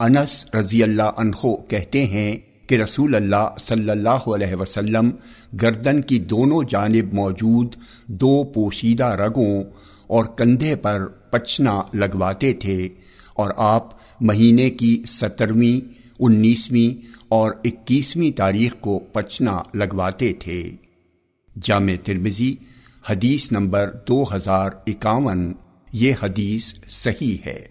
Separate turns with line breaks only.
انس رضی اللہ عنہ کہتے ہیں کہ رسول اللہ صلی اللہ علیہ وسلم گردن کی دونوں جانب موجود دو پوشیدہ رگوں اور کندھے پر پچنا لگواتے تھے اور آپ مہینے کی سترویں، انیسویں اور اکیسویں تاریخ کو پچنا لگواتے تھے۔ جامع ترمزی حدیث نمبر دو ہزار اکاون، یہ حدیث صحیح ہے۔